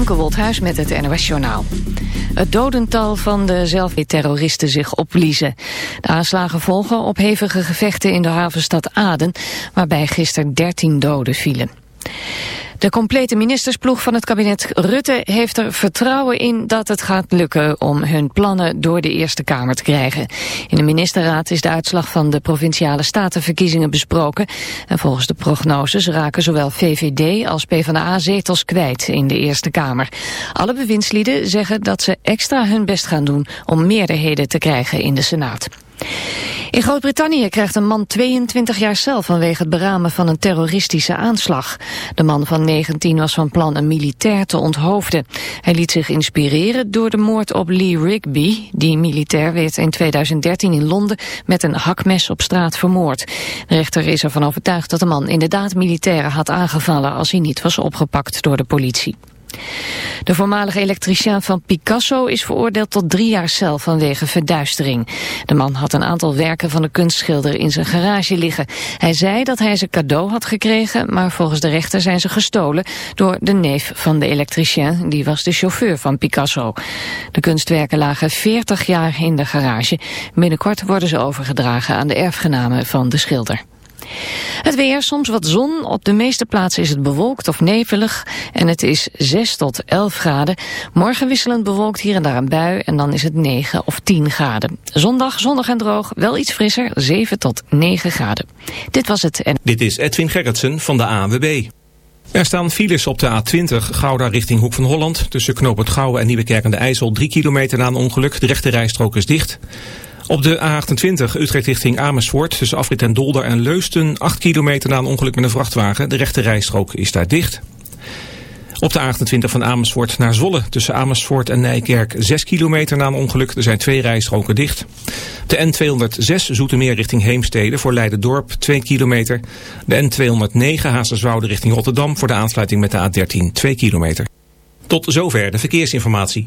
Anke Woldhuis met het NOS Journaal. Het dodental van de zelfterroristen zich opliezen. De aanslagen volgen op hevige gevechten in de havenstad Aden... waarbij gisteren 13 doden vielen. De complete ministersploeg van het kabinet Rutte heeft er vertrouwen in dat het gaat lukken om hun plannen door de Eerste Kamer te krijgen. In de ministerraad is de uitslag van de provinciale statenverkiezingen besproken. En volgens de prognoses raken zowel VVD als PvdA zetels kwijt in de Eerste Kamer. Alle bewindslieden zeggen dat ze extra hun best gaan doen om meerderheden te krijgen in de Senaat. In Groot-Brittannië krijgt een man 22 jaar cel vanwege het beramen van een terroristische aanslag. De man van 19 was van plan een militair te onthoofden. Hij liet zich inspireren door de moord op Lee Rigby. Die militair werd in 2013 in Londen met een hakmes op straat vermoord. De rechter is ervan overtuigd dat de man inderdaad militairen had aangevallen als hij niet was opgepakt door de politie. De voormalige elektricien van Picasso is veroordeeld tot drie jaar cel vanwege verduistering. De man had een aantal werken van de kunstschilder in zijn garage liggen. Hij zei dat hij ze cadeau had gekregen, maar volgens de rechter zijn ze gestolen door de neef van de elektricien, die was de chauffeur van Picasso. De kunstwerken lagen 40 jaar in de garage. Binnenkort worden ze overgedragen aan de erfgenamen van de schilder. Het weer, soms wat zon. Op de meeste plaatsen is het bewolkt of nevelig. En het is 6 tot 11 graden. Morgen wisselend bewolkt hier en daar een bui. En dan is het 9 of 10 graden. Zondag, zondag en droog, wel iets frisser. 7 tot 9 graden. Dit was het. En... Dit is Edwin Gerritsen van de ANWB. Er staan files op de A20 Gouda richting Hoek van Holland. Tussen Knoop het Gouwen en Nieuwekerk en de IJssel. 3 kilometer na een ongeluk. De rechte rijstrook is dicht. Op de A28 Utrecht richting Amersfoort tussen Afrit en Dolder en Leusten 8 kilometer na een ongeluk met een vrachtwagen. De rechte rijstrook is daar dicht. Op de A28 van Amersfoort naar Zwolle tussen Amersfoort en Nijkerk 6 kilometer na een ongeluk. Er zijn twee rijstroken dicht. De N206 Zoetermeer richting Heemstede voor Leiden-Dorp 2 kilometer. De N209 Hazerswoude richting Rotterdam voor de aansluiting met de A13 2 kilometer. Tot zover de verkeersinformatie.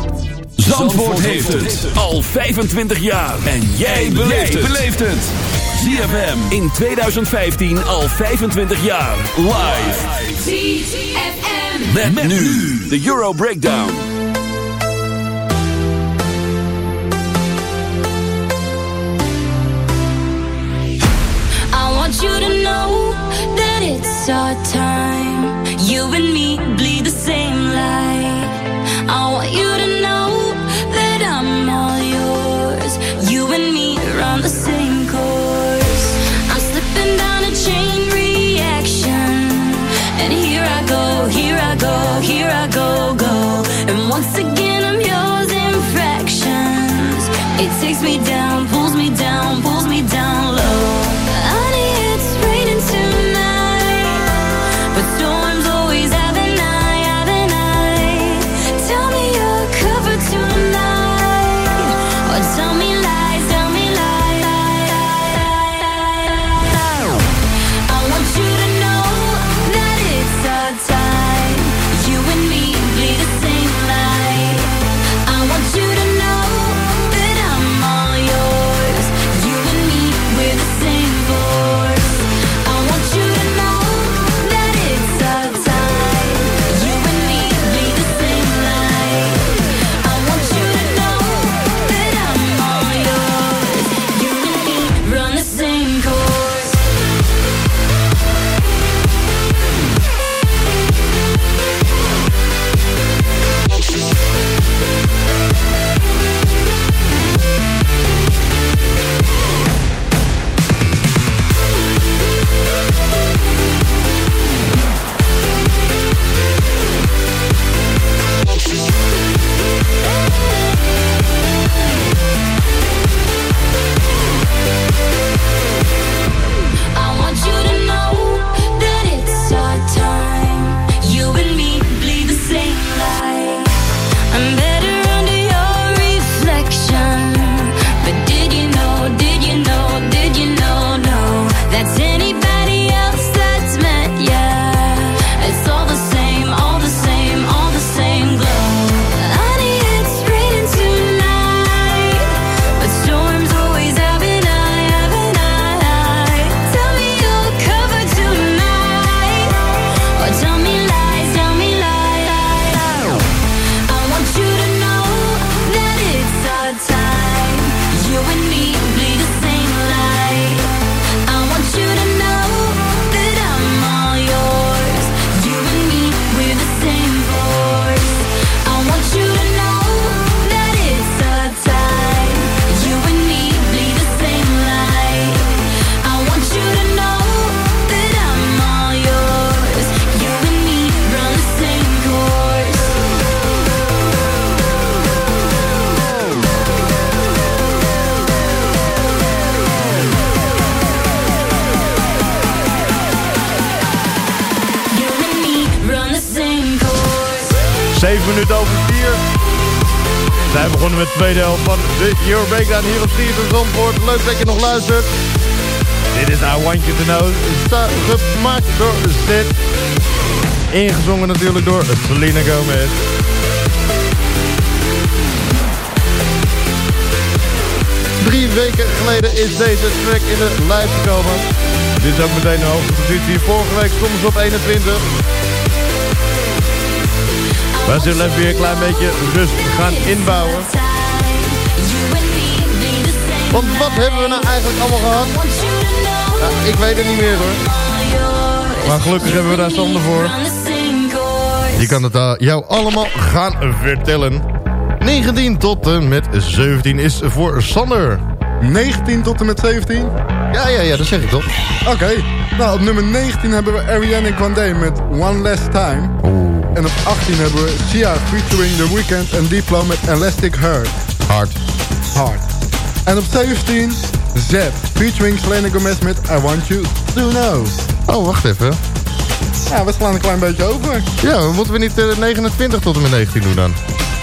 Zandvoort heeft het al 25 jaar. En jij beleeft het. ZFM in 2015 al 25 jaar. Live. ZFM. Met, met nu de Euro Breakdown. I want you to know that it's our time. You and me Euro Breakdown hier op Steven Zandvoort. Leuk dat je nog luistert. Dit is I Want You To Know. Gemaakt door Sid. Ingezongen natuurlijk door Selena Gomez. Drie weken geleden is deze track in de lijst gekomen. Dit is ook meteen de hoogste positie. Vorige week stonden ze op 21. We zullen even weer een klein beetje rust gaan inbouwen. Want wat hebben we nou eigenlijk allemaal gehad? Ja, ik weet het niet meer hoor. Maar gelukkig hebben we daar Sander voor. Die kan het uh, jou allemaal gaan vertellen. 19 tot en met 17 is voor Sander. 19 tot en met 17? Ja, ja, ja, dat zeg ik toch. Oké. Nou, op nummer 19 hebben we Ariana Grande met One Last Time. En op 18 hebben we Sia featuring The Weeknd en Diplo met Elastic Heart. Hard. Hard. En op 17 Z featuring Selena Gomez met I Want You To Know. Oh, wacht even. Ja, we slaan een klein beetje over. Ja, moeten we niet uh, 29 tot en met 19 doen dan?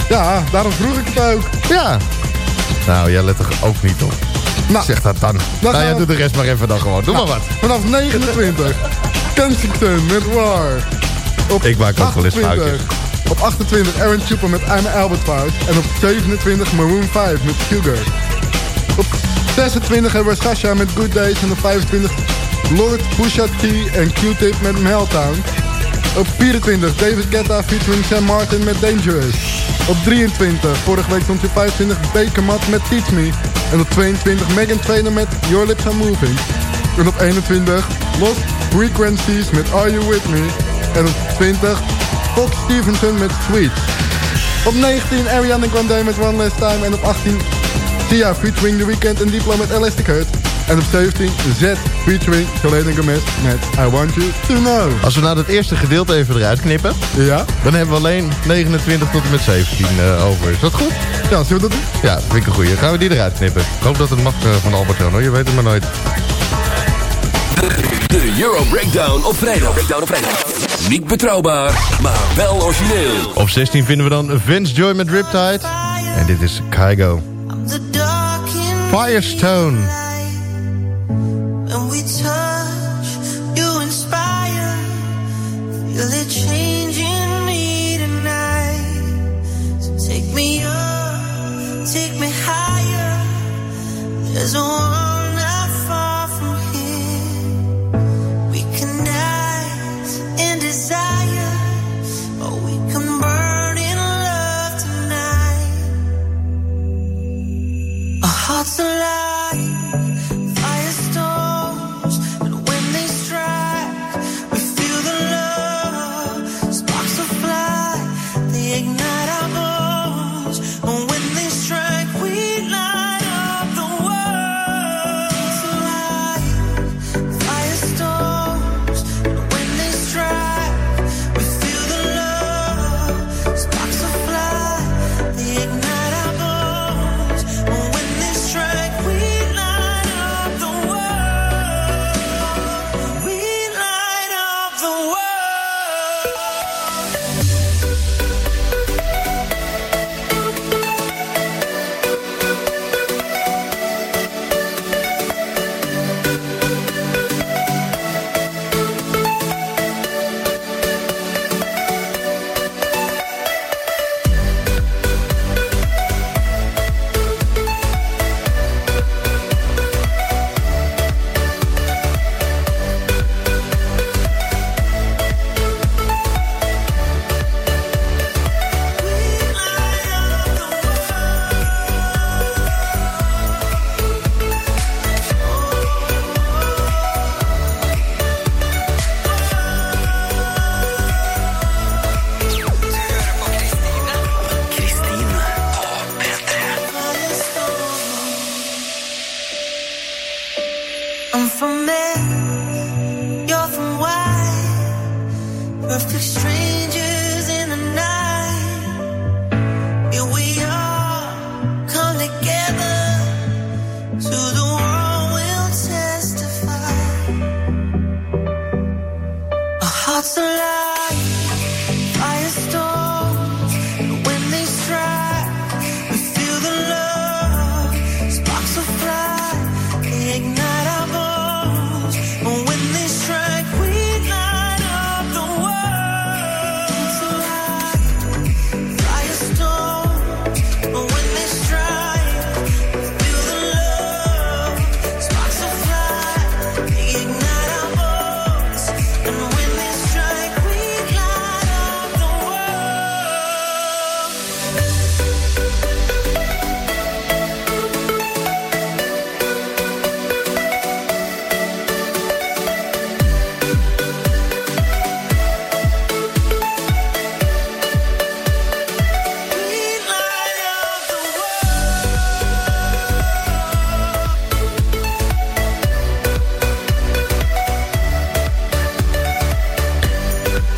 Ja, daarom vroeg ik het ook. Ja. Nou, jij let er ook niet op. Nou, zeg dat dan. Dan nou, ja, gaan we- doe de rest maar even dan gewoon. Doe Nou, maar wat. Vanaf 29 Kensington met War. Op Ik maak ook wel eens 28 foutjes. Op 28 Aaron Chupa met I'm Albert Fout. En op 27 Maroon 5 met Sugar. Op 26 hebben we Sasha met Good Days. En op 25 Lord Pusha T en Q-Tip met Meltdown. Op 24 David Guetta featuring Sam Martin met Dangerous. Op 23, vorige week stond je 25 Baker Mat met Teach Me. En op 22 Megan Trainor met Your Lips Are Moving. En op 21 Lost Frequencies met Are You With Me. En op 20 Fox Stevenson met Sweet. Op 19 Ariana Grande met One Last Time. En op 18 Sia featuring The Weeknd en Diplo met Elastic Heart. En op 17 Z featuring Selena Gomez met I Want You To Know. Als we nou dat eerste gedeelte even eruit knippen... Ja? dan hebben we alleen 29 tot en met 17 eh, over. Is dat goed? Ja, zullen we dat doen? Ja, dat vind ik een goeie. Gaan we die eruit knippen. Ik hoop dat het mag eh, van Albert Jan, hoor. Je weet het maar nooit. De Euro Breakdown op vrijdag. Breakdown op vrijdag. Niet betrouwbaar, maar wel origineel. Op 16 vinden we dan Vince Joy met Riptide. En dit is Kygo. Firestone. When we touch, you inspire. Feel it changing me tonight. So take me up, take me higher. There's a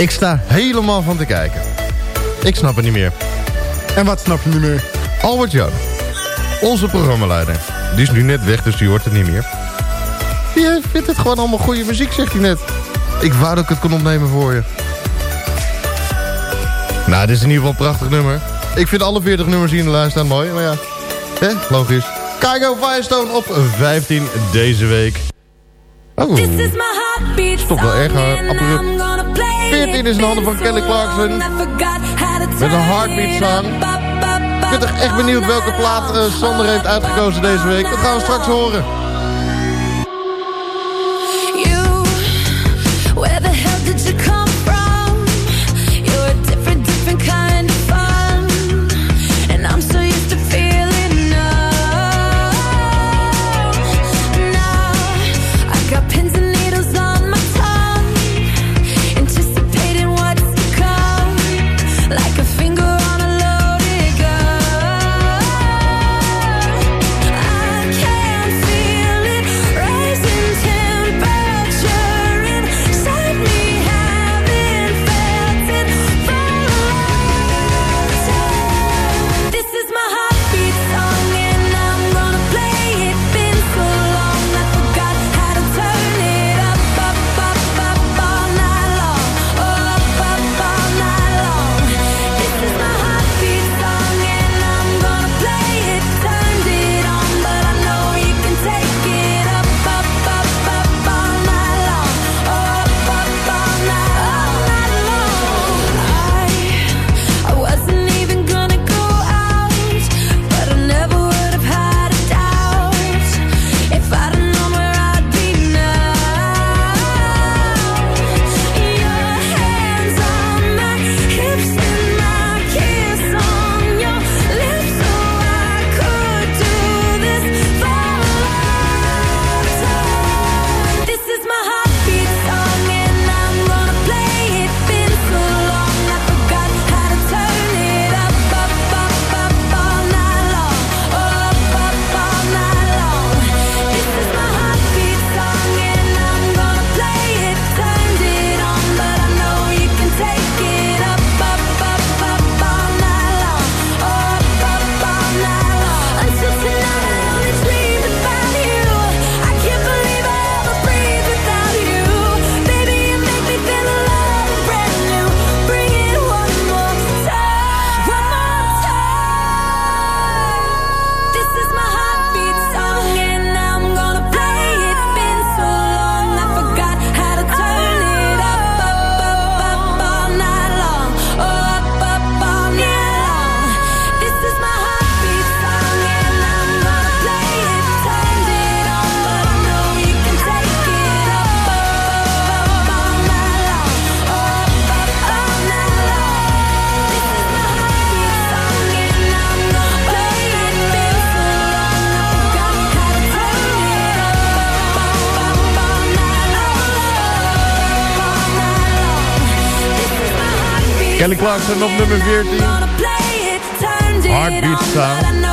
Ik sta helemaal van te kijken. Ik snap het niet meer. En wat snap je niet meer? Albert Jan, onze programmaleider. Die is nu net weg, dus die hoort het niet meer. Die vindt het gewoon allemaal goede muziek, zegt hij net. Ik wou dat ik het kon opnemen voor je. Nou, dit is in ieder geval een prachtig nummer. Ik vind alle 40 nummers hier in de lijst staan mooi, maar ja. Hè, logisch. Kygo Firestone op 15 deze week. Oh, This is my heartbeat toch wel erg, abrupt. I'm gonna play 14 is in handen van Kelly Clarkson. Met een heartbeat song. Ik ben toch echt benieuwd welke plaat eh, Sander heeft uitgekozen deze week. Dat gaan we straks horen. Kelly Clarkson op nummer 14. Heartbeat song.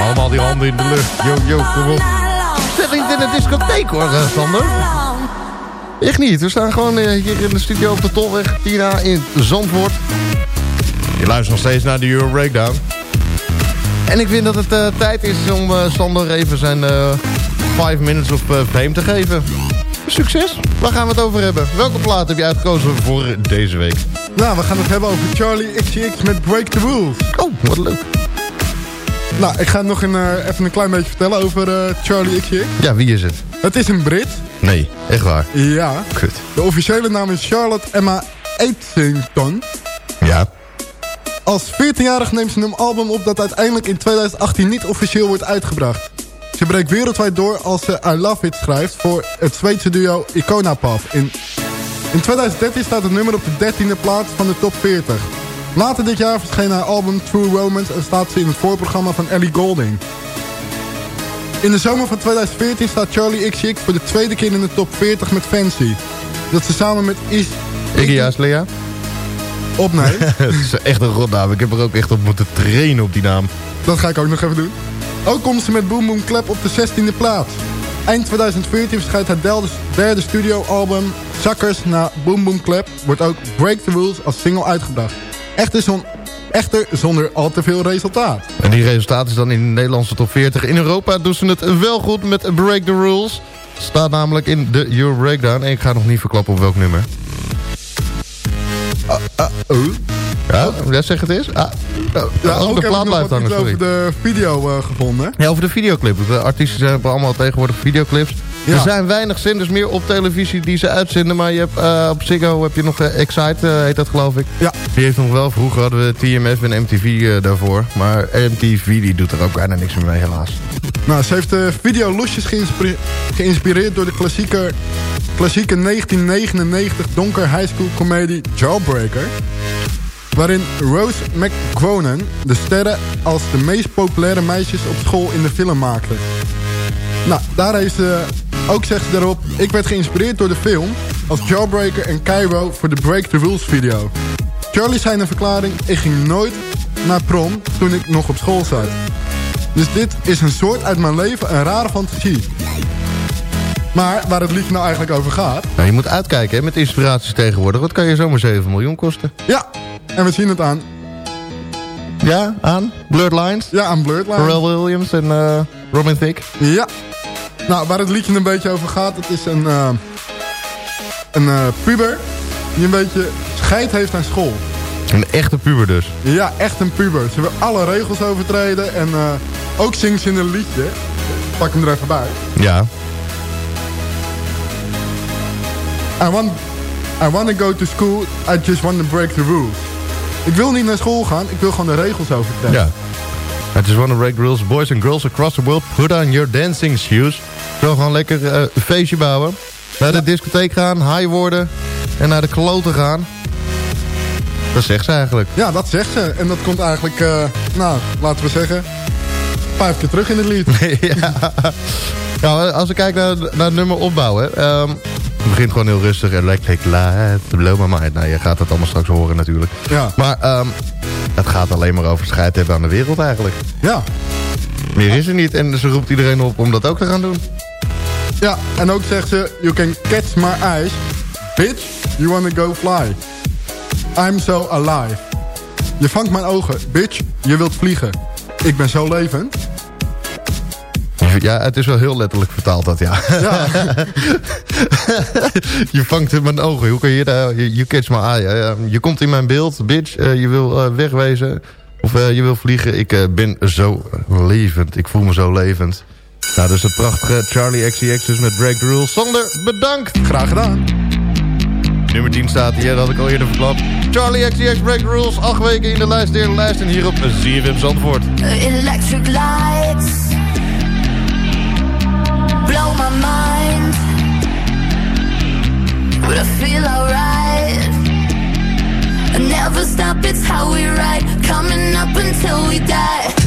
Allemaal die handen in de lucht. Yo, yo, kom op. In de discotheek hoor, Sander. Echt niet. We staan gewoon eh, hier in de studio op de Tolweg Tina in Zandvoort. Je luistert nog steeds naar de Euro Breakdown. En ik vind dat het eh, tijd is om eh, Sander even zijn 5 minutes of fame te geven. Succes. Waar gaan we het over hebben? Welke plaat heb je uitgekozen voor deze week? Nou, we gaan het hebben over Charlie XCX met Break the Rules. Oh, wat leuk. Nou, ik ga nog een, eh, even een klein beetje vertellen over eh, Charlie XCX. Ja, wie is het? Het is een Brit. Nee, echt waar. Ja. Kut. De officiële naam is Charlotte Emma Eitington. Ja. Als 14-jarige neemt ze een album op dat uiteindelijk in 2018 niet officieel wordt uitgebracht. Ze breekt wereldwijd door als ze I Love It schrijft voor het Zweedse duo Icona Pop. In, in 2013 staat het nummer op de 13e plaats van de top 40. Later dit jaar verscheen haar album True Romance en staat ze in het voorprogramma van Ellie Golding. In de zomer van 2014 staat Charlie XCX voor de tweede keer in de top 40 met Fancy. Dat ze samen met Is... Iggy Azalea? Op nee. Het is echt een rotnaam. Ik heb er ook echt op moeten trainen op die naam. Dat ga ik ook nog even doen. Ook komt ze met Boom Boom Clap op de 16e plaats. Eind 2014 verschijnt het derde, derde studioalbum Suckers na Boom Boom Clap. Wordt ook Break the Rules als single uitgebracht. Echter, zon, echter zonder al te veel resultaat. En die resultaat is dan in de Nederlandse top 40. In Europa doen ze het wel goed met Break the Rules. Staat namelijk in de Euro Breakdown. En ik ga nog niet verklappen op welk nummer. Ja, ja, zeg het eens. Ah, Ja, oh, ook de plaat blijft hangen, sorry. over de video eh, gevonden. Ja, over de videoclip. De artiesten hebben allemaal tegenwoordig videoclips. Ja. Er zijn weinig zenders meer op televisie die ze uitzenden. Maar je hebt, eh, op Ziggo heb je nog eh, Excite, heet dat geloof ik. Ja. Die heeft nog wel. Vroeger hadden we TMF en MTV daarvoor. Maar MTV die doet er ook bijna niks meer mee helaas. Nou, ze heeft de video losjes geïnspire- geïnspireerd door de klassieke, klassieke 1999 donker high school comedie Jawbreaker. Waarin Rose McGowan de sterren als de meest populaire meisjes op school in de film maakte. Nou, daar heeft ze, ook zegt ze daarop... Ik werd geïnspireerd door de film als Jawbreaker en Cairo voor de Break the Rules video. Charlie zei in een verklaring... Ik ging nooit naar prom toen ik nog op school zat. Dus dit is een soort uit mijn leven een rare fantasie. Maar waar het liedje nou eigenlijk over gaat... Nou, je moet uitkijken hè, met inspiraties tegenwoordig. Wat kan je zomaar 7 miljoen kosten? Ja, en we zien het aan. Ja, aan? Blurred Lines? Ja, aan Blurred Lines. Pharrell Williams en eh, Robin Thicke? Ja. Nou, waar het liedje een beetje over gaat... Het is een, eh, een eh, puber die een beetje scheid heeft aan school. Een echte puber dus. Ja, echt een puber. Ze wil alle regels overtreden. En ook zingt ze in een liedje. Pak hem er even bij. Ja. I want, I want to go to school. I just want to break the rules. Ik wil niet naar school gaan. Ik wil gewoon de regels overtreden. Ja. I just want to break rules. Boys and girls across the world, put on your dancing shoes. Zo gewoon lekker eh, een feestje bouwen. Naar de discotheek gaan, high worden. En naar de kloten gaan. Dat zegt ze eigenlijk. Ja, dat zegt ze. En dat komt eigenlijk, eh, nou, laten we zeggen... Vijf keer terug in het lied. ja. Nou, als we kijken naar, naar het nummer opbouwen. Het begint gewoon heel rustig. Electric light, blow my mind. Nou, je gaat het allemaal straks horen natuurlijk. Ja. Maar ehm, het gaat alleen maar over scheid hebben aan de wereld eigenlijk. Ja. Meer is er niet. En ze roept iedereen op om dat ook te gaan doen. Ja, en ook zegt ze... You can catch my eyes. Bitch, you wanna go fly. I'm so alive. Je vangt mijn ogen. Bitch, je wilt vliegen. Ik ben zo levend. Ja, het is wel heel letterlijk vertaald dat, ja. Ja. je vangt in mijn ogen. Hoe kun je daar... You you catch my eye. Je komt in mijn beeld, bitch. Eh, je wil eh, wegwezen. Of eh, je wil vliegen. Ik eh, ben zo levend. Ik voel me zo levend. Nou, dus het prachtige Charlie XCX dus met Break the Rules. Sander, bedankt. Graag gedaan. Nummer 10 staat hier, dat had ik al eerder verklapt. Charlie XCX Break the Rules. Acht weken in de lijst der lijst. En hier op ZFM Zandvoort. Electric lights blow my mind, but I feel alright. I never stop, it's how we ride, coming up until we die.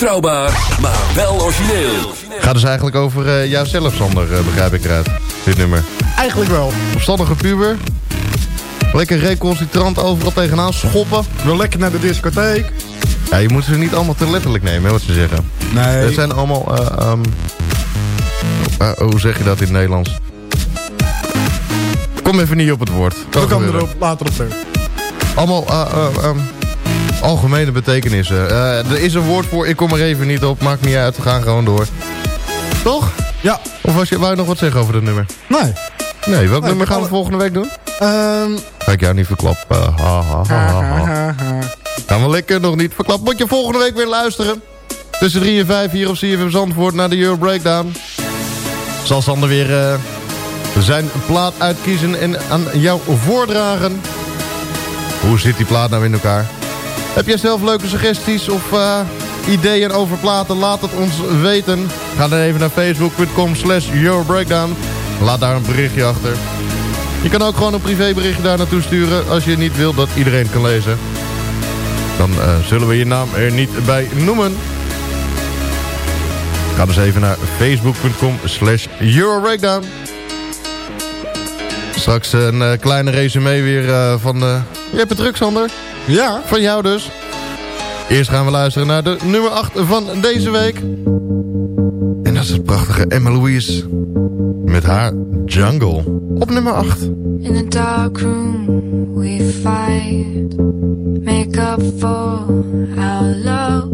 Betrouwbaar, maar wel origineel. Gaat dus eigenlijk over eh jouzelf, Sander, eh, begrijp ik eruit. Dit nummer. Eigenlijk wel. Opstandige puber. Lekker recalcitrant overal tegenaan schoppen. Wel lekker naar de discotheek. Ja, je moet ze niet allemaal te letterlijk nemen, hè, wat ze zeggen. Nee. Het zijn allemaal... eh, hoe zeg je dat in het Nederlands? Kom even niet op het woord. Kan We komen erop later op terug. Allemaal ehm, algemene betekenissen. Eh, er is een woord voor, ik kom er even niet op. Maakt niet uit, we gaan gewoon door. Toch? Ja. Of was je, wou je nog wat zeggen over dit nummer? Nee. Nee, welk nummer gaan we alle- volgende week doen? Ehm Ga ik jou niet verklappen. Ha, ha, ha, ha, ha. Gaan we lekker nog niet verklappen. Moet je volgende week weer luisteren. Tussen 3 en 5 hier op CFM Zandvoort naar de Euro Breakdown. Zal Sander weer eh, zijn plaat uitkiezen en aan jou voordragen. Hoe zit die plaat nou in elkaar? Heb jij zelf leuke suggesties of eh, ideeën over platen? Laat het ons weten. Ga dan even naar facebook.com slash. Laat daar een berichtje achter. Je kan ook gewoon een privéberichtje daar naartoe sturen... als je niet wilt dat iedereen kan lezen. Dan eh, zullen we je naam er niet bij noemen. Ga dus even naar facebook.com slash Eurobreakdown. Straks een eh, kleine resume weer van... eh je hebt het druk, Sander. Ja. Van jou dus. Eerst gaan we luisteren naar de nummer 8 van deze week. En dat is het prachtige Emma Louise. Met haar Jungle. Op nummer 8. In the dark room we fight, make up for our love.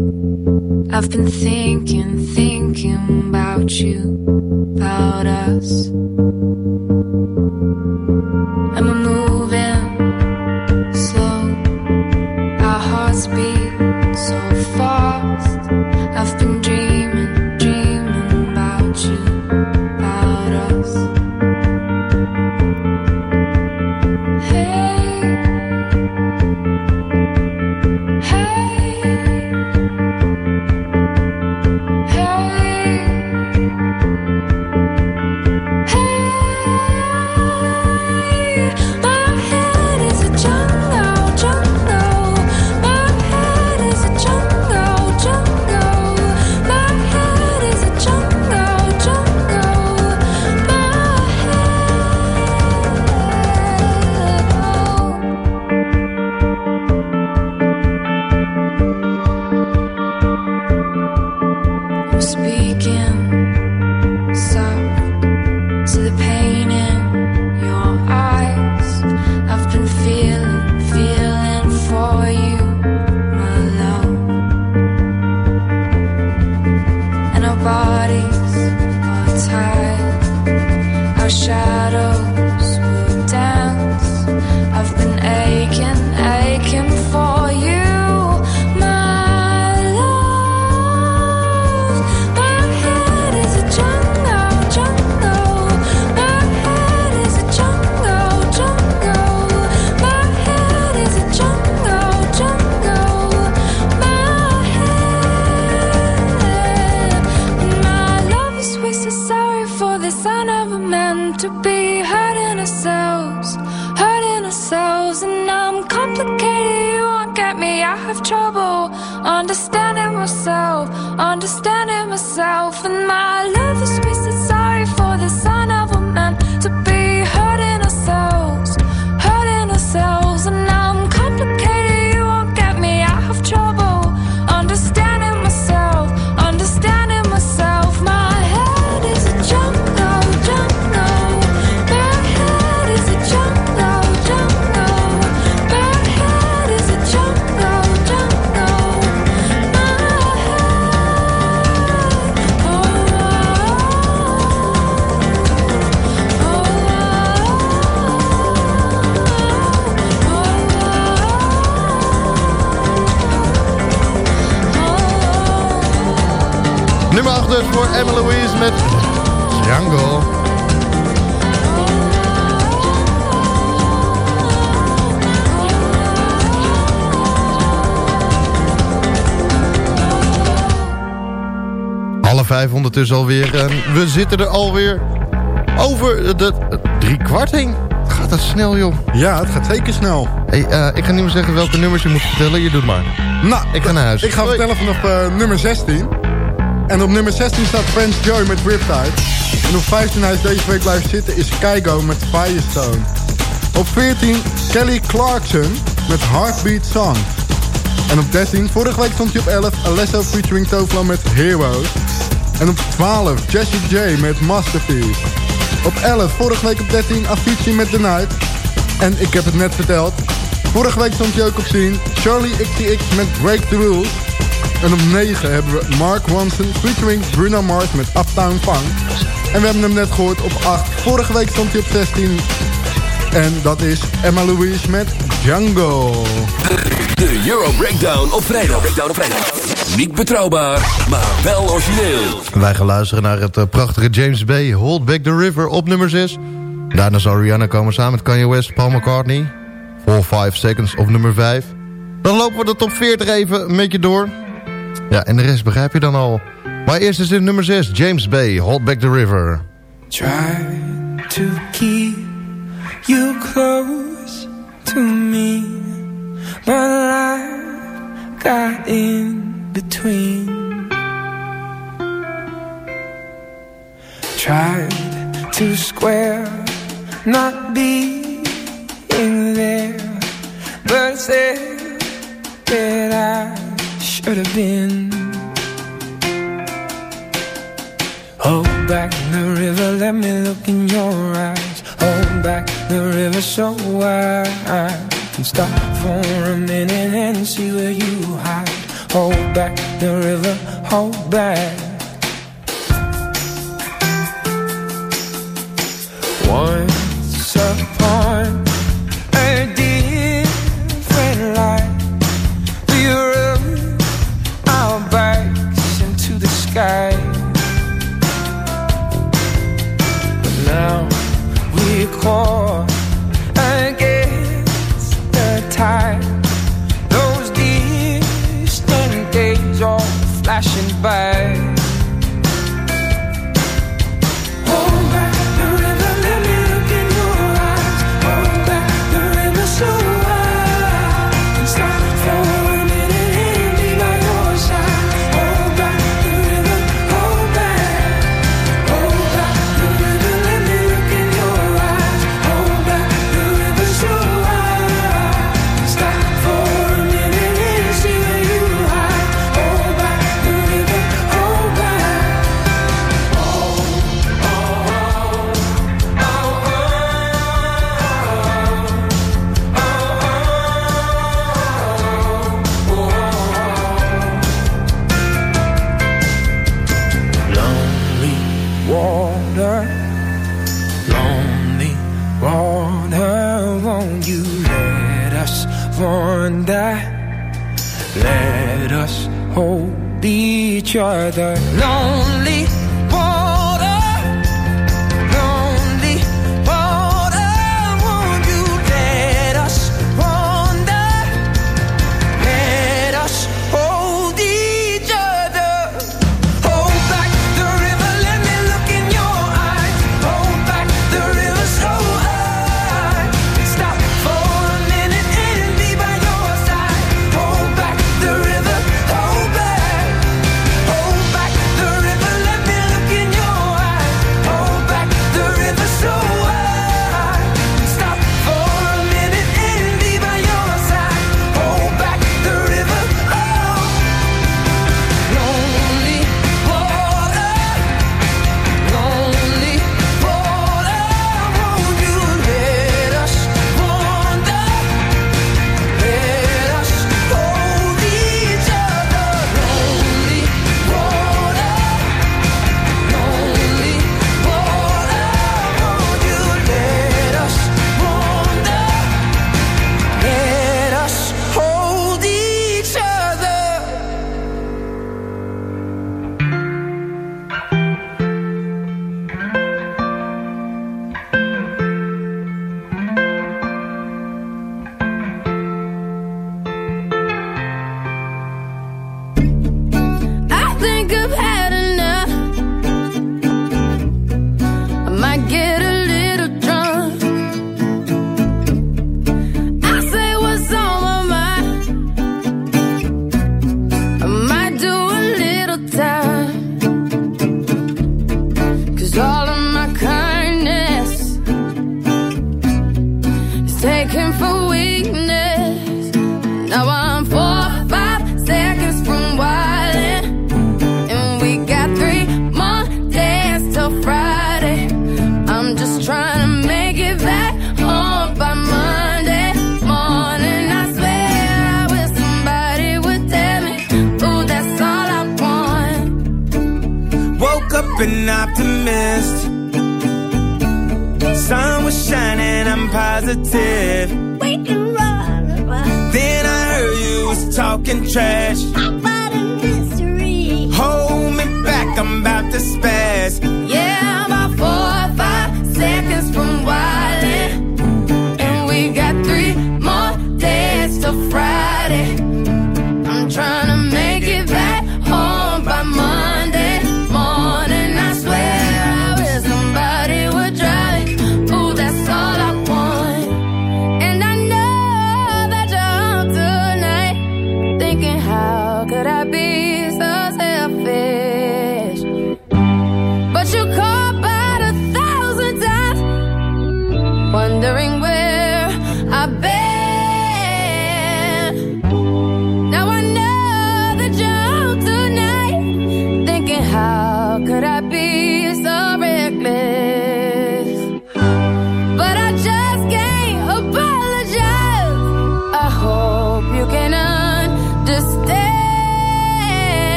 I've been thinking, thinking about you, about us. Vijf ondertussen alweer. En we zitten er alweer over de drie kwart heen. Gaat dat snel, joh. Ja, het gaat zeker snel. Hey, eh, ik ga niet meer zeggen welke nummers je moet vertellen. Je doet maar. Nou, Ik ga naar huis. Ik ga Hoi. vertellen vanaf eh, nummer 16. En op nummer 16 staat Prince Joy met Riptide. En op 15 hij is deze week blijven zitten is Kygo met Firestone. Op 14 Kelly Clarkson met Heartbeat Song. En op 13, vorige week stond hij op 11, Alesso featuring Toflo met Heroes. En op 12 Jessie J met Masterpiece. Op 11, vorige week op 13 Avicii met The Night. En ik heb het net verteld. Vorige week stond hij ook op zien. Charlie XCX met Break the Rules. En op 9 hebben we Mark Ronson featuring Bruno Mars met Uptown Funk. En we hebben hem net gehoord op 8. Vorige week stond hij op 16. En dat is Emma Louise met Jungle. De Euro Breakdown op vrijdag. Breakdown op vrijdag. Niet betrouwbaar, maar wel origineel. Wij gaan luisteren naar het eh, prachtige James Bay, Hold Back the River op nummer 6. Daarna zal Rihanna komen samen met Kanye West, Paul McCartney. 4 5 Seconds op nummer 5. Dan lopen we de top 40 even met je door. Ja, en de rest begrijp je dan al. Maar eerst is dit nummer 6, James Bay, Hold Back the River. Try to keep you close to me, but life got in between. Tried to square not being there, but said that I should have been. Hold back the river, let me look in your eyes. Hold back the river so I can stop for a minute and see where you hide. Hold back the river, hold back. Once upon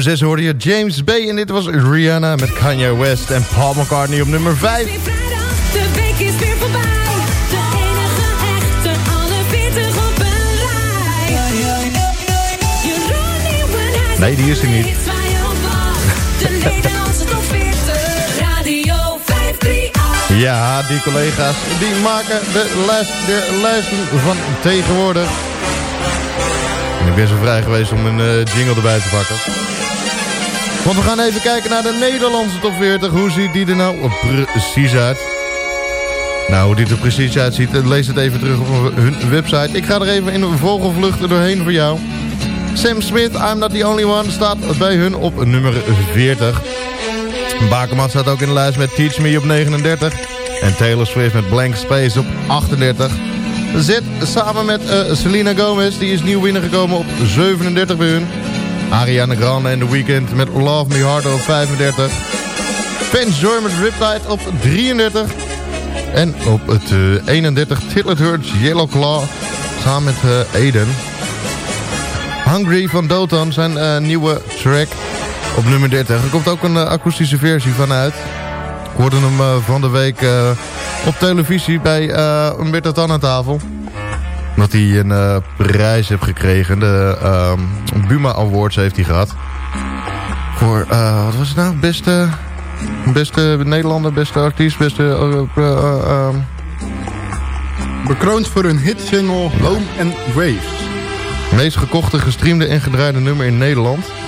Nummer 6 hoorde je James Bay en dit was Rihanna met Kanye West en Paul McCartney op nummer 5. Weer vrijdag, de week is weer voorbij. De enige echte, alle 40 op een rij. Jeroen Nieuwenhuis. Nee, die is er niet. Hits waar je op wacht. De Nederlandse top 40. Radio 538. Ja, die collega's die maken de lijst, de van tegenwoordig. Ik ben zo vrij geweest om een eh, jingle erbij te pakken. Want we gaan even kijken naar de Nederlandse top 40. Hoe ziet die er nou precies uit? Nou, hoe die er precies uitziet, eh, lees het even terug op hun website. Ik ga er even in een vogelvlucht doorheen voor jou. Sam Smith, I'm Not The Only One, staat bij hun op nummer 40. Bakerman staat ook in de lijst met Teach Me op 39. En Taylor Swift met Blank Space op 38. Zit samen met eh, Selena Gomez, die is nieuw binnengekomen op 37 bij hun. Ariana Grande en The Weeknd met Love Me Harder op 35. Vance Joy met Riptide op 33. En op het eh, 31 Till It Hurts Yellow Claw samen met eh, Aiden. Hungry van Dotan, zijn eh, nieuwe track op nummer 30. Er komt ook een akoestische versie van uit. Ik hoorde hem van de week op televisie bij uh, Umberto Tan aan tafel. Dat hij een eh, prijs heeft gekregen. De ehm, Buma Awards heeft hij gehad. Voor, eh, wat was het nou? Beste, beste Nederlander, beste artiest, beste... eh, eh, eh, ehm, Bekroond voor hun hitsingle Home and Waves. meest gekochte, gestreamde en gedraaide nummer in Nederland.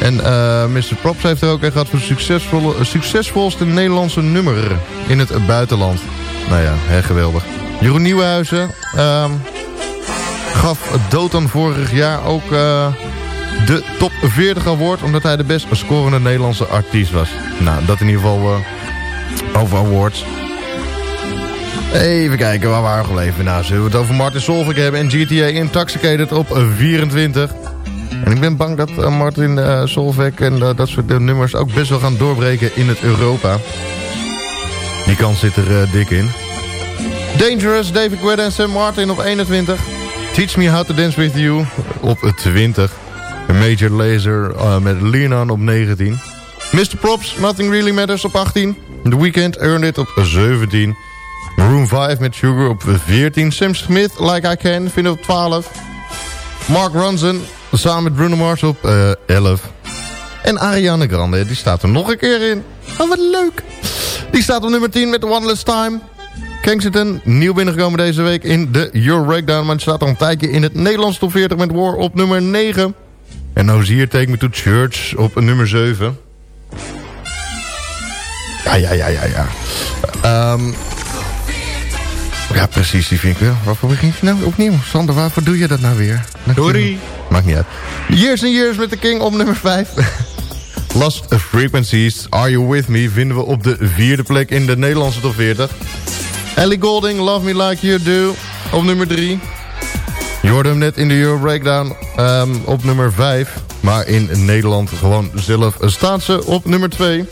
En eh, Mr. Props heeft er ook een gehad voor succesvolle, succesvolste Nederlandse nummer in het buitenland. Nou ja, hè, geweldig. Jeroen Nieuwenhuizen ehm, gaf Dotan vorig jaar ook eh, de top 40 award... omdat hij de best scorende Nederlandse artiest was. Nou, dat in ieder geval eh, over awards. Even kijken, waar waren we gebleven? Nou, zullen we het over Martin Solveig hebben en GTA Intoxicated op 24. En ik ben bang dat eh, Martin uh, Solveig en eh, dat soort nummers ook best wel gaan doorbreken in het Europa. Die kans zit er dik in. Dangerous, David Guetta en Sam Martin op 21. Teach Me How to Dance With You op 20. Major Lazer eh, met Leanon op 19. Mr. Props, Nothing Really Matters op 18. The Weeknd Earned It op 17. Maroon 5 met Sugar op 14. Sam Smith, Like I Can, vind ik op 12. Mark Ronson samen met Bruno Mars op eh 11. En Ariana Grande, die staat er nog een keer in. Oh, wat leuk. Die staat op nummer 10 met One Last Time. Kensington, nieuw binnengekomen deze week in de Euro Breakdown. Maar het staat al een tijdje in het Nederlands top 40 met War op nummer 9. En nou zie je Take Me to Church op nummer 7. Ja, ja, ja, ja, ja. Ehm, ja, precies, die vind ik wel. Waarvoor begin je nou opnieuw? Sander, waarvoor doe je dat nou weer? Sorry. Maakt niet uit. Years and Years met The King op nummer 5. Lost Frequencies, Are You With Me... vinden we op de vierde plek in de Nederlandse top 40. Ellie Golding, Love Me Like You Do op nummer 3. Je hoorde hem net in de Euro Breakdown ehm, op nummer 5. Maar in Nederland gewoon zelf staat ze op nummer 2.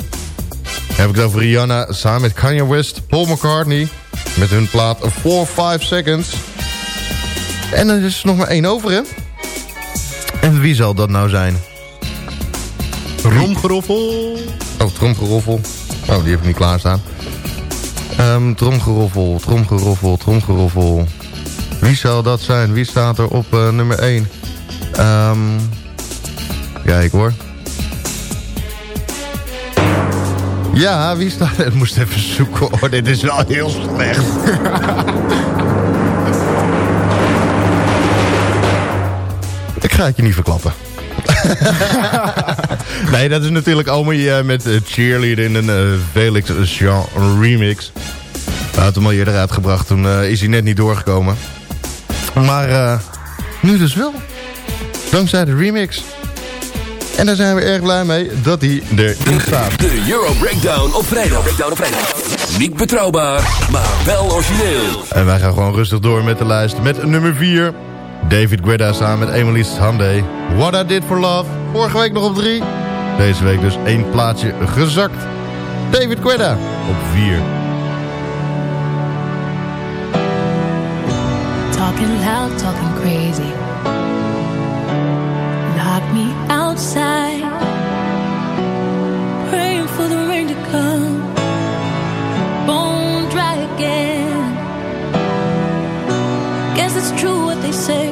Heb ik het over Rihanna samen met Kanye West, Paul McCartney... met hun plaat 4-5 Seconds. En er is nog maar één over, hè? En wie zal dat nou zijn? Romgeroffel. Oh, tromgeroffel. Oh, die heb ik niet klaarstaan. Ehm tromgeroffel, tromgeroffel, tromgeroffel. Wie zal dat zijn? Wie staat er op eh, nummer 1? Ehm ja, ik hoor. Ja, wie staat er? Moest even zoeken hoor, dit is wel heel slecht. ik ga het je niet verklappen. nee, dat is natuurlijk Omi eh, met eh, Cheerleader in een eh, Felix Jean remix. Hij had hem al eerder uitgebracht, toen is hij net niet doorgekomen. Maar nu dus wel. Dankzij de remix. En daar zijn we erg blij mee dat hij erin staat. De Euro Breakdown op vrijdag. Breakdown op vrijdag. Niet betrouwbaar, maar wel origineel. En wij gaan gewoon rustig door met de lijst. Met nummer 4. David Guetta samen met Emily's Sunday. What I Did For Love. Vorige week nog op 3. Deze week dus één plaatsje gezakt. David Guetta op 4. Talking loud, talking crazy. Lock me it's true what they say.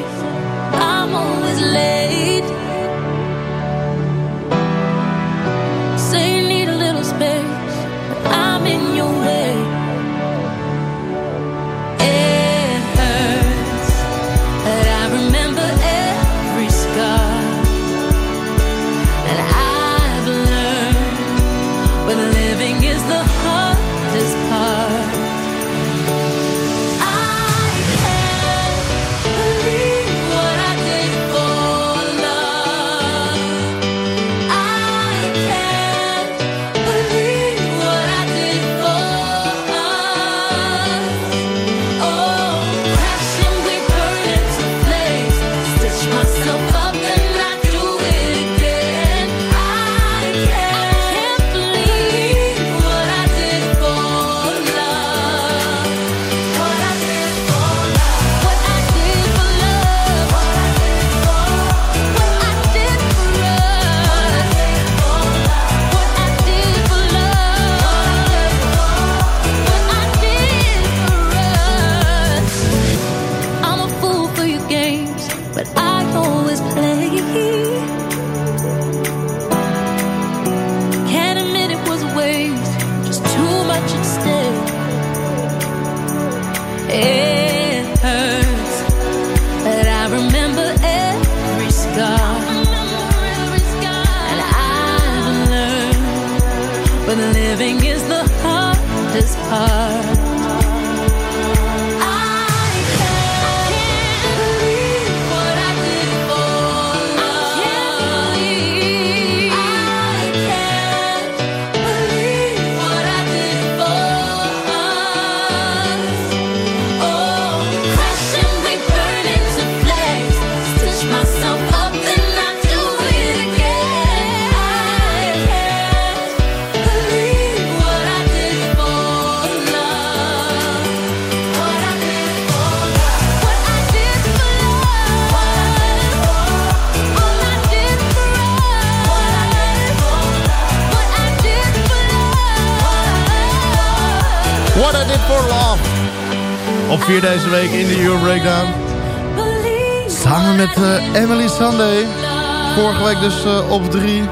Week in de Euro Breakdown. Samen met eh, Emily Sunday. Vorige week dus eh, op 3.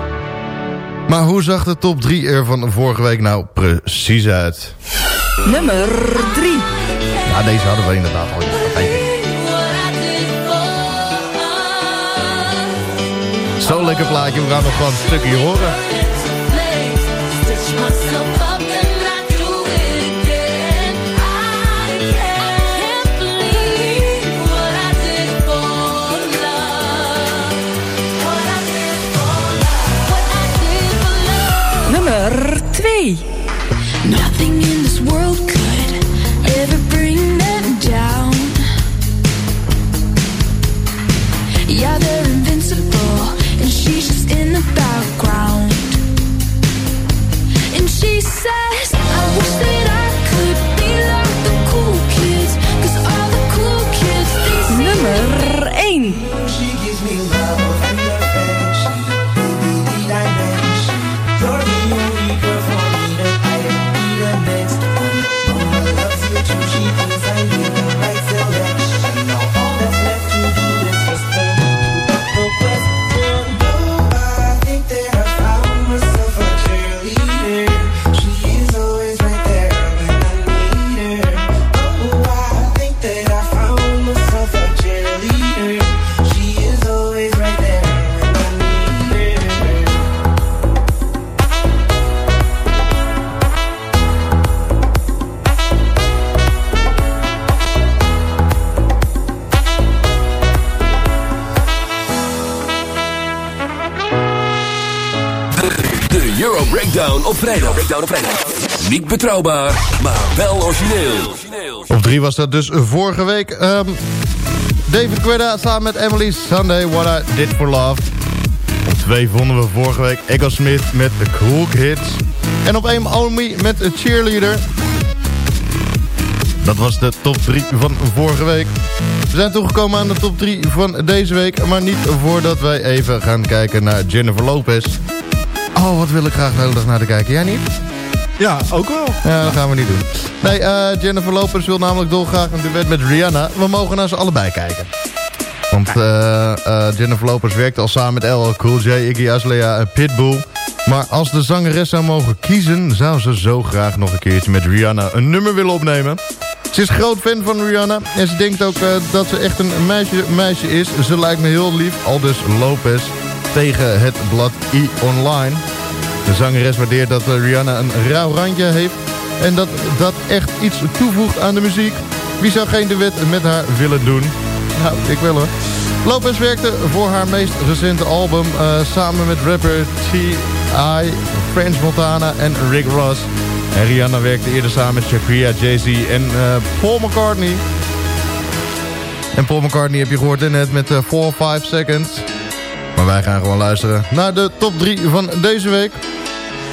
Maar hoe zag de top 3 er van vorige week nou precies uit? Nummer 3. Ja, deze hadden we inderdaad al. Zo'n lekker plaatje, we gaan nog gewoon een stukje horen. Niet betrouwbaar, maar wel origineel. Op 3 was dat dus vorige week. Ehm, David Guetta samen met Emily Sunday, What I Did For Love. Op 2 vonden we vorige week Echo Smith met The Cool Kids. En op 1 Omi met A Cheerleader. Dat was de top 3 van vorige week. We zijn toegekomen aan de top 3 van deze week. Maar niet voordat wij even gaan kijken naar Jennifer Lopez. Oh, wat wil ik graag de hele dag naar te kijken. Jij niet? Ja, ook wel. Ja, dat gaan we niet doen. Nee, eh, Jennifer Lopez wil namelijk dolgraag een duet met Rihanna. We mogen naar ze allebei kijken. Want eh, eh, Jennifer Lopez werkt al samen met LL Cool J, Iggy Azalea en Pitbull. Maar als de zangeres zou mogen kiezen... zou ze zo graag nog een keertje met Rihanna een nummer willen opnemen. Ze is groot fan van Rihanna en ze denkt ook dat ze echt een meisje, meisje is. Ze lijkt me heel lief, al dus Lopez tegen het blad E-Online. De zangeres waardeert dat eh, Rihanna een rauw randje heeft... en dat dat echt iets toevoegt aan de muziek. Wie zou geen duet met haar willen doen? Nou, ik wel hoor. Lopez werkte voor haar meest recente album... eh, samen met rapper T.I., French Montana en Rick Ross. En Rihanna werkte eerder samen met Shakira, Jay-Z en eh, Paul McCartney. En Paul McCartney heb je gehoord in het met 4-5 Seconds... Wij gaan gewoon luisteren naar de top 3 van deze week.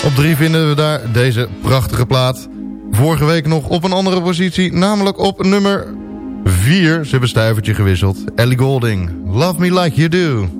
Op 3 vinden we daar deze prachtige plaat. Vorige week nog op een andere positie, namelijk op nummer 4. Ze hebben stuivertje gewisseld. Ellie Golding, Love Me Like You Do.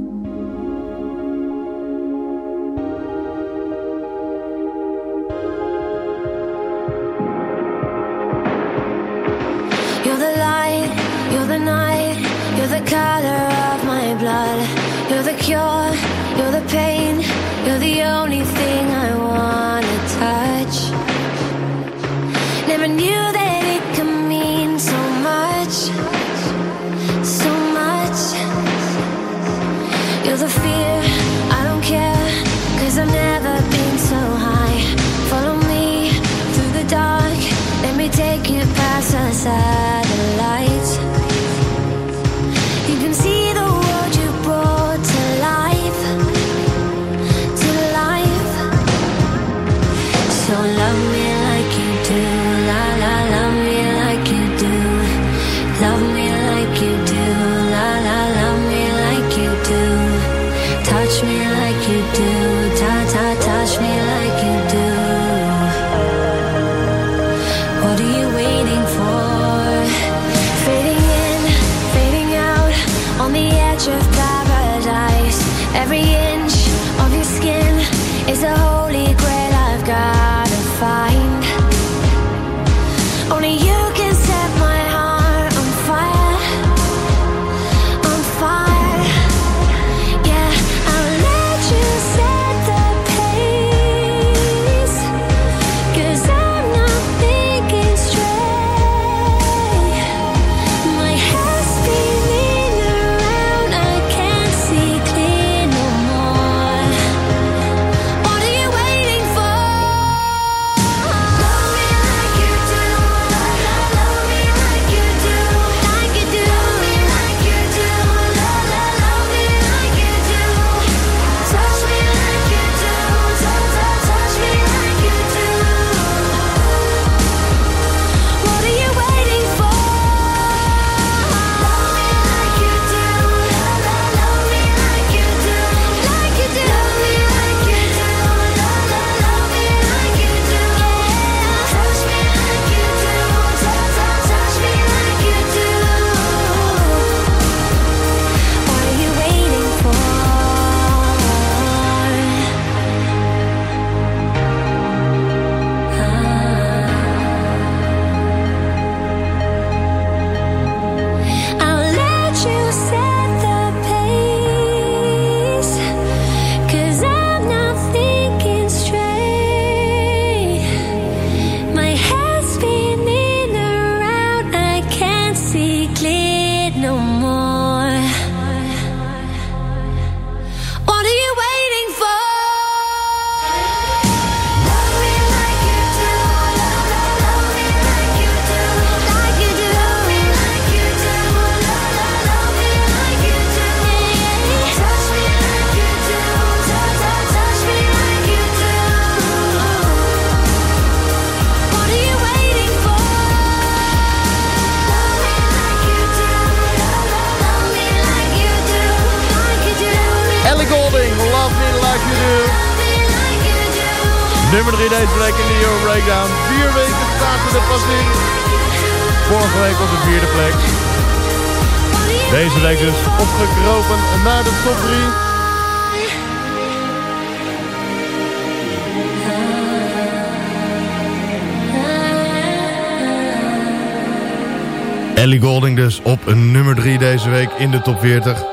in de top 40.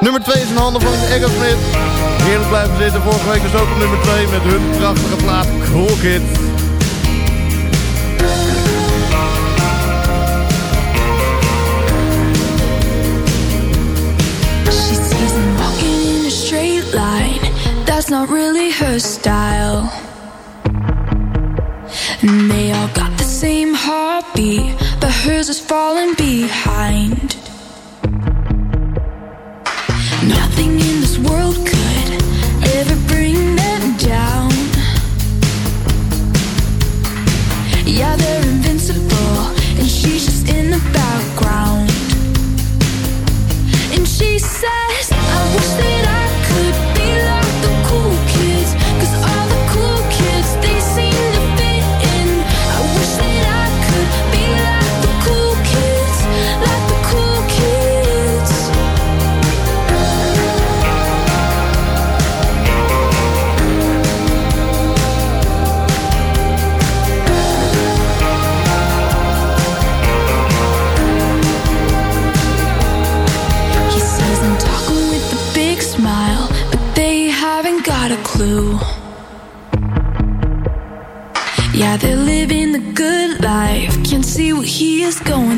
Nummer 2 is in handen van Eggersmith. Heerlijk blijven zitten. Vorige week is ook op nummer 2 met hun prachtige plaat Cool Kids. that's not really her style. And they all got the same hobby, but hers is falling behind. is going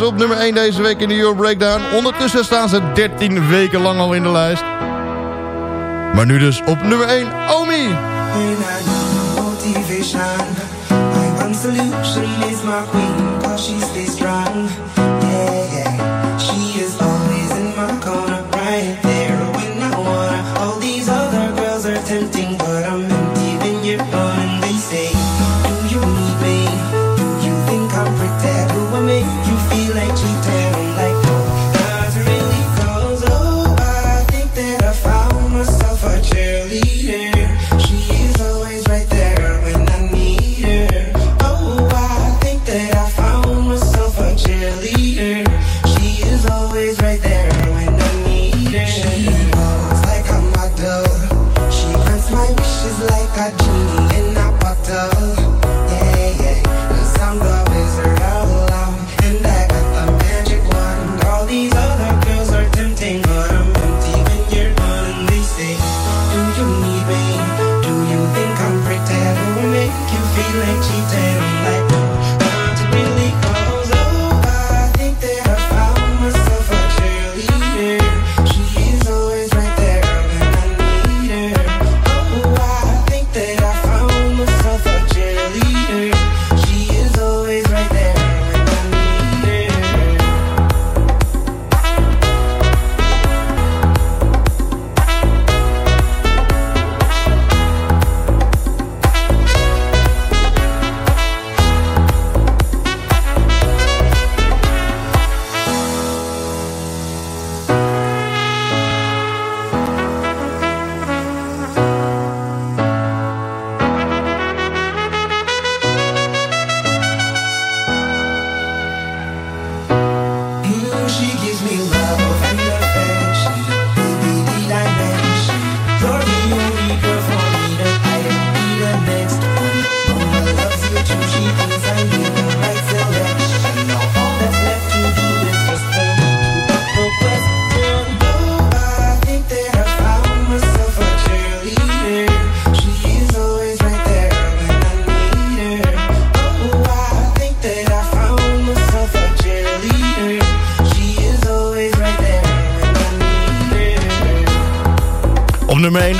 Op nummer 1 deze week in de Euro Breakdown. Ondertussen staan ze 13 weken lang al in de lijst. Maar nu dus op nummer 1, Omi. Motivation. My one solution is my queen, cause she stays strong.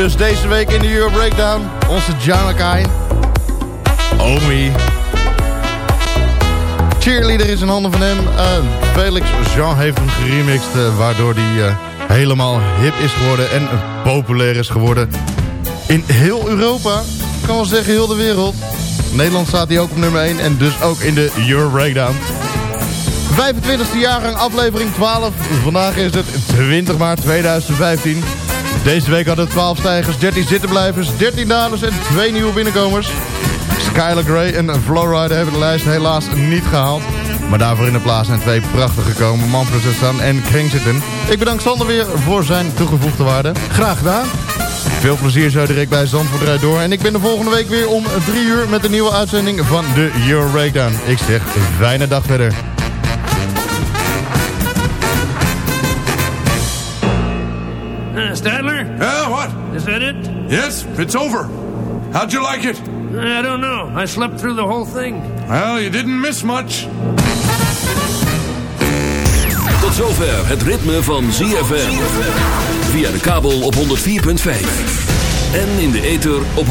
Dus deze week in de Euro Breakdown. Onze Janakai. Omi. Cheerleader is in handen van hem. Uh, Felix Jean heeft hem geremixed, uh, waardoor hij uh, helemaal hip is geworden en populair is geworden. In heel Europa, kan wel zeggen heel de wereld. Nederland staat hij ook op nummer 1 en dus ook in de Euro Breakdown. 25e jaargang, aflevering 12. Vandaag is het 20 maart 2015. Deze week hadden we 12 stijgers, 13 zittenblijvers, 13 dalers en 2 nieuwe binnenkomers. Skylar Grey en Flowrider hebben de lijst helaas niet gehaald. Maar daarvoor in de plaats zijn twee prachtige gekomen. Manfred Sun en Kringzitten. Ik bedank Sander weer voor zijn toegevoegde waarde. Graag gedaan. Veel plezier zo direct bij Zandvoort Rijd Door. En ik ben de volgende week weer om 3 uur met een nieuwe uitzending van de Euro Breakdown. Ik zeg, fijne dag verder. That it? Yes, it's over. How'd you like it? I don't know. I slept through the whole thing. Well, you didn't miss much. Tot zover het ritme van ZFM. Via de kabel op 104.5. En in de ether op 106.9.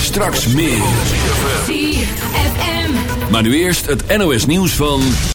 Straks meer. ZFM. Maar nu eerst het NOS nieuws van...